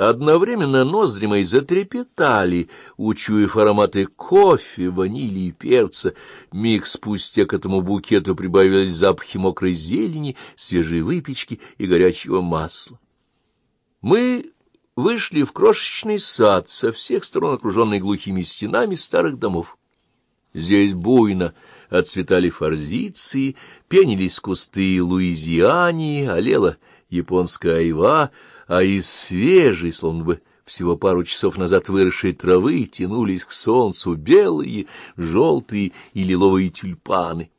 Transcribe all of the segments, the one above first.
Одновременно ноздри мои затрепетали, учуяв ароматы кофе, ванили и перца. Миг спустя к этому букету прибавились запахи мокрой зелени, свежей выпечки и горячего масла. Мы вышли в крошечный сад, со всех сторон окруженный глухими стенами старых домов. Здесь буйно отцветали форзиции, пенились кусты луизиании, олела японская айва, а из свежей, словно бы всего пару часов назад выросшей травы, тянулись к солнцу белые, желтые и лиловые тюльпаны.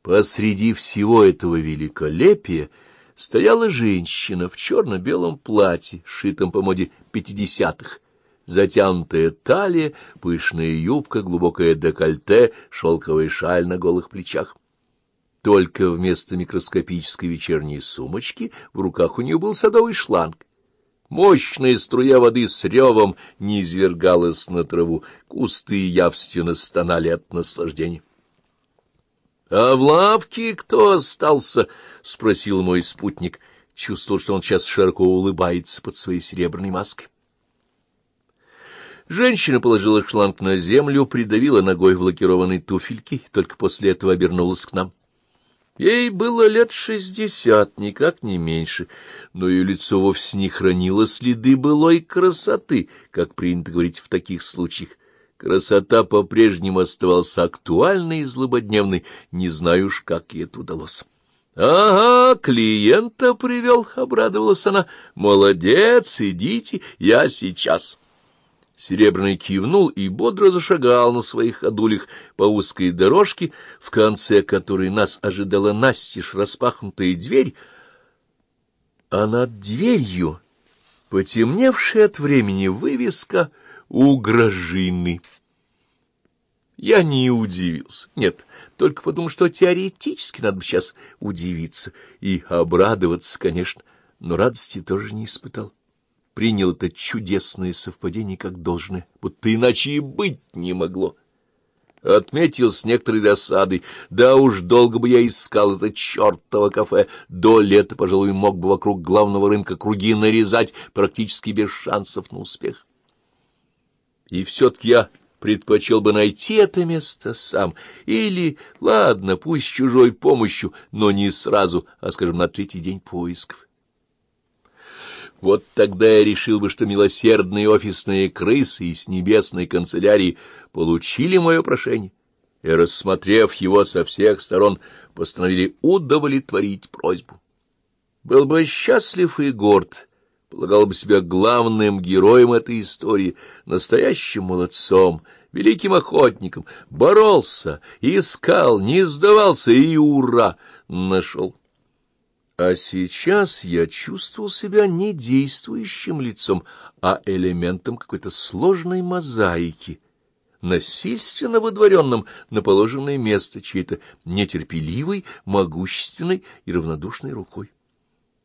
Посреди всего этого великолепия стояла женщина в черно-белом платье, шитом по моде пятидесятых, затянутая талия, пышная юбка, глубокое декольте, шелковая шаль на голых плечах. Только вместо микроскопической вечерней сумочки в руках у нее был садовый шланг. Мощная струя воды с ревом не извергалась на траву, кусты явственно стонали от наслаждения. — А в лавке кто остался? — спросил мой спутник. Чувствовал, что он сейчас широко улыбается под своей серебряной маской. Женщина положила шланг на землю, придавила ногой в лакированной туфельке, только после этого обернулась к нам. Ей было лет шестьдесят, никак не меньше, но ее лицо вовсе не хранило следы былой красоты, как принято говорить в таких случаях. Красота по-прежнему оставалась актуальной и злободневной, не знаю уж, как ей это удалось. — Ага, клиента привел, — обрадовалась она. — Молодец, идите, я сейчас. — Серебряный кивнул и бодро зашагал на своих ходулях по узкой дорожке, в конце которой нас ожидала настежь распахнутая дверь, а над дверью, потемневшая от времени, вывеска «Угрожины». Я не удивился. Нет, только потому, что теоретически надо бы сейчас удивиться и обрадоваться, конечно, но радости тоже не испытал принял это чудесное совпадение как должное, будто иначе и быть не могло. Отметил с некоторой досадой, да уж долго бы я искал это чертово кафе, до лета, пожалуй, мог бы вокруг главного рынка круги нарезать практически без шансов на успех. И все-таки я предпочел бы найти это место сам, или, ладно, пусть чужой помощью, но не сразу, а, скажем, на третий день поисков. Вот тогда я решил бы, что милосердные офисные крысы из небесной канцелярии получили мое прошение и, рассмотрев его со всех сторон, постановили удовлетворить просьбу. Был бы счастлив и горд, полагал бы себя главным героем этой истории, настоящим молодцом, великим охотником, боролся, искал, не сдавался и, ура, нашел. А сейчас я чувствовал себя не действующим лицом, а элементом какой-то сложной мозаики, насильственно выдворенным на положенное место чьей-то нетерпеливой, могущественной и равнодушной рукой.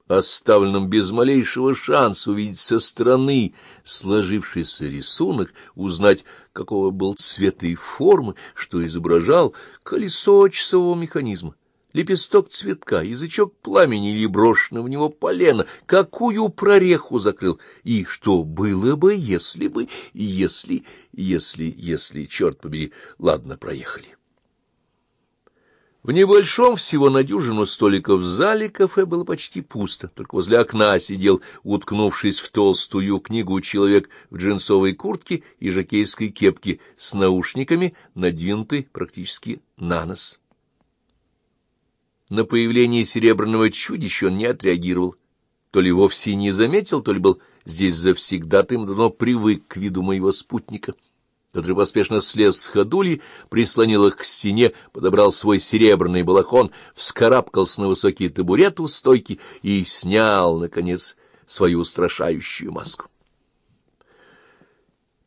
Оставленным без малейшего шанса увидеть со стороны сложившийся рисунок, узнать, какого был цвета и формы, что изображал колесо часового механизма лепесток цветка, язычок пламени или брошенное в него полено, какую прореху закрыл, и что было бы, если бы, если, если, если, черт побери, ладно, проехали. В небольшом всего на дюжину столиков в зале кафе было почти пусто, только возле окна сидел, уткнувшись в толстую книгу, человек в джинсовой куртке и жакейской кепке с наушниками, надвинутой практически на нос. На появление серебряного чудища он не отреагировал. То ли вовсе не заметил, то ли был здесь завсегдатым, давно привык к виду моего спутника, который поспешно слез с ходули, прислонил их к стене, подобрал свой серебряный балахон, вскарабкался на высокий табурет у стойки и снял, наконец, свою устрашающую маску.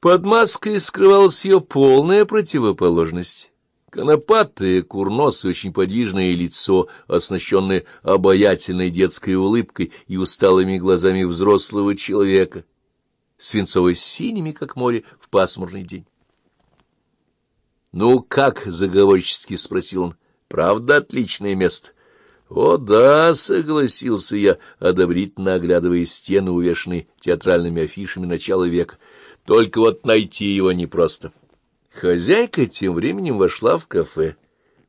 Под маской скрывалась ее полная противоположность. Конопатое, курносое, очень подвижное лицо, оснащенное обаятельной детской улыбкой и усталыми глазами взрослого человека, свинцово-синими, как море, в пасмурный день. — Ну, как? — заговорчески спросил он. — Правда, отличное место. — «О да», — согласился я, одобрительно оглядывая стены, увешанные театральными афишами начала века. «Только вот найти его непросто». Хозяйка тем временем вошла в кафе,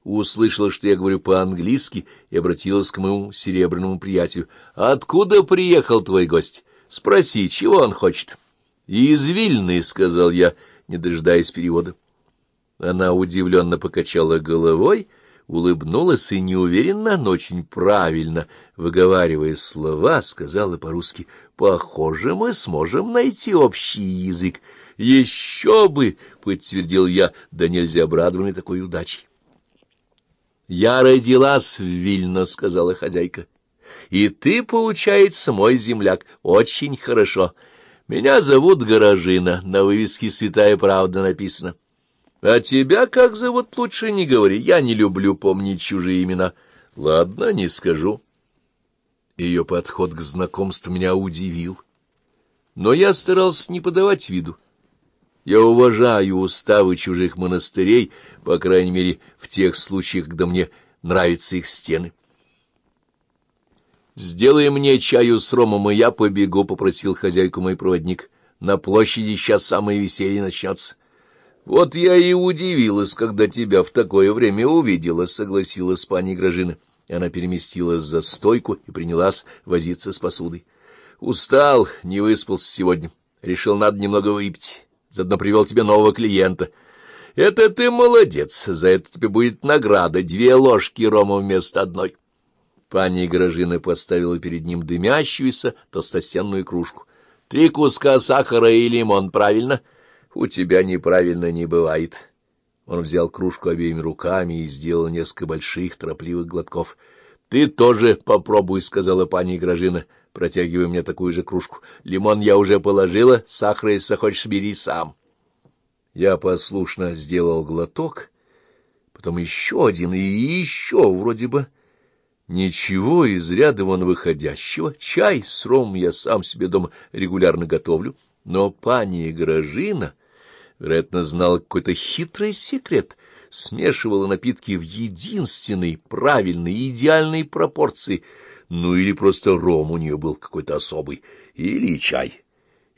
услышала, что я говорю по-английски, и обратилась к моему серебряному приятелю. «Откуда приехал твой гость? Спроси, чего он хочет?» «Из Вильны», — сказал я, не дожидаясь перевода. Она удивленно покачала головой, — улыбнулась и неуверенно, но очень правильно, выговаривая слова, сказала по-русски, «Похоже, мы сможем найти общий язык». «Еще бы!» — подтвердил я, да нельзя обрадованный такой удачей. «Я родилась в Вильно», — сказала хозяйка. «И ты, получается, мой земляк. Очень хорошо. Меня зовут Гаражина, на вывеске «Святая правда» написано. А тебя как зовут, лучше не говори. Я не люблю помнить чужие имена. Ладно, не скажу. Ее подход к знакомству меня удивил. Но я старался не подавать виду. Я уважаю уставы чужих монастырей, по крайней мере, в тех случаях, когда мне нравятся их стены. «Сделай мне чаю с ромом, и я побегу», — попросил хозяйку мой проводник. «На площади сейчас самое веселье начнется». Вот я и удивилась, когда тебя в такое время увидела, — согласилась пани Грожина. Она переместилась за стойку и принялась возиться с посудой. Устал, не выспался сегодня. Решил, надо немного выпить. Заодно привел тебе нового клиента. Это ты молодец, за это тебе будет награда. Две ложки рома вместо одной. Пани Грожина поставила перед ним дымящуюся толстостенную кружку. Три куска сахара и лимон, правильно? — у тебя неправильно не бывает. Он взял кружку обеими руками и сделал несколько больших торопливых глотков. — Ты тоже попробуй, — сказала пани Грожина, протягивая мне такую же кружку. — Лимон я уже положила, сахар, если хочешь, бери сам. Я послушно сделал глоток, потом еще один и еще, вроде бы... Ничего из ряда вон выходящего. Чай с ромом я сам себе дома регулярно готовлю. Но пани Грожина вероятно, знала какой-то хитрый секрет, смешивала напитки в единственной, правильной, идеальной пропорции, ну или просто ром у нее был какой-то особый, или чай,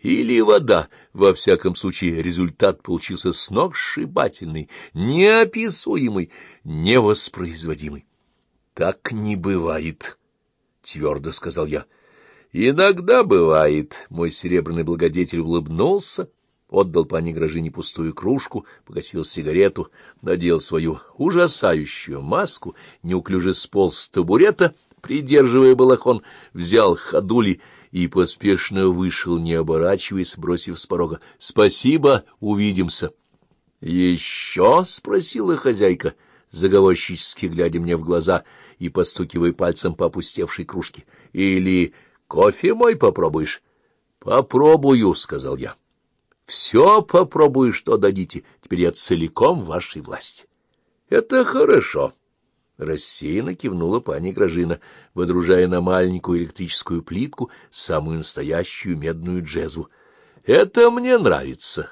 или вода. Во всяком случае, результат получился сногсшибательный, неописуемый, невоспроизводимый. — Так не бывает, — твердо сказал я. — Иногда бывает, — мой серебряный благодетель улыбнулся, — отдал пани Грожине пустую кружку, погасил сигарету, надел свою ужасающую маску, неуклюже сполз с табурета, придерживая балахон, взял ходули и поспешно вышел, не оборачиваясь, бросив с порога. — Спасибо, увидимся. — Еще? — спросила хозяйка, заговорщически глядя мне в глаза и постукивая пальцем по опустевшей кружке. — Или кофе мой попробуешь? — Попробую, — сказал я. — все попробую, что дадите. Теперь я целиком в вашей власти. — Это хорошо. Рассеянно кивнула пани Грожина, водружая на маленькую электрическую плитку самую настоящую медную джезву. — Это мне нравится.